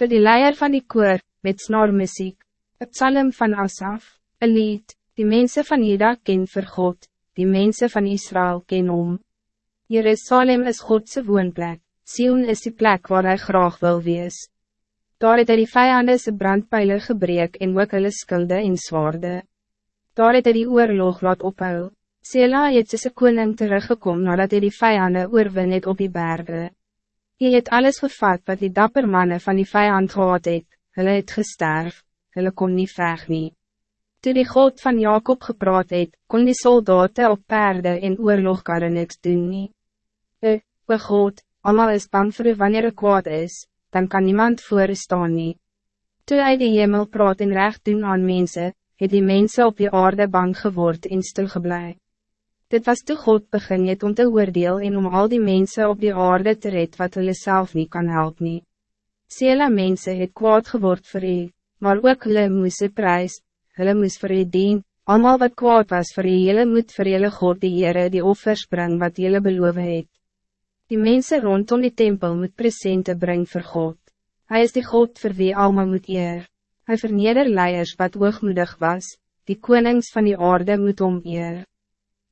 Voor die leier van die koor, met snormuziek, het psalm van Asaf, een lied, die mensen van Juda ken vir God, die mensen van Israël ken om. Jerusalem is Godse woonplek, Sion is die plek waar hij graag wil wees. Daar het hy die vijanden sy brandpijle gebreek en ook hulle skulde en zwaarde. Daar het hy die oorlog laat ophou. Sela het soos koning teruggekom nadat hy die vijanden oorwin het op die bergen. Hy het alles gevat wat die dapper mannen van die vijand gehad het, hulle het gesterf, hulle kon niet veg nie. Toe die God van Jacob gepraat het, kon die soldaten op paarden in oorlogkarre niks doen nie. E, o God, allemaal is bang voor u wanneer het kwaad is, dan kan niemand voor u staan nie. Toe hy die hemel praat en recht doen aan mensen, het die mensen op die aarde bang geword en stilgeblij. Dit was toe God begin het om te oordeel en om al die mensen op die aarde te red wat hulle self niet kan helpen. nie. Sela mense het kwaad geword voor u, maar ook hulle moes u prijs, hulle moes vir u dien, allemaal wat kwaad was voor u, julle moet vir julle God die Heere die offers bring wat julle beloof het. Die mensen rondom die tempel moet presente brengen voor God. Hij is de God voor wie allemaal moet eer. Hij verneder leiers wat hoogmoedig was, die konings van die aarde moet om eer.